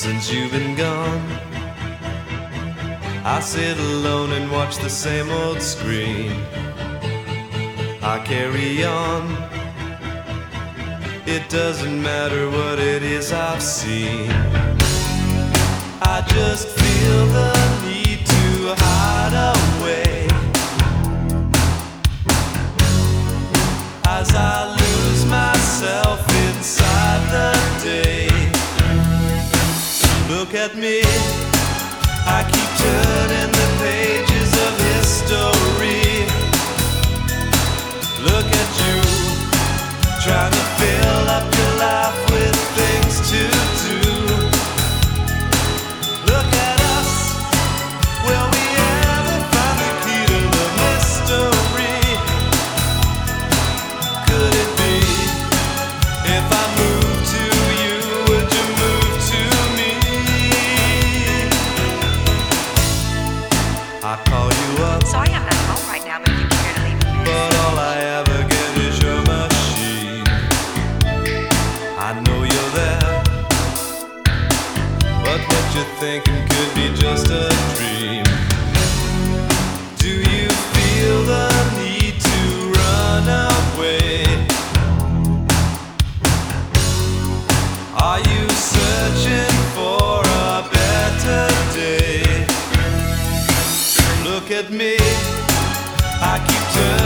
since you've been gone. I sit alone and watch the same old screen. I carry on. It doesn't matter what it is I've seen. I just feel the at me. I can't at me. I keep turning.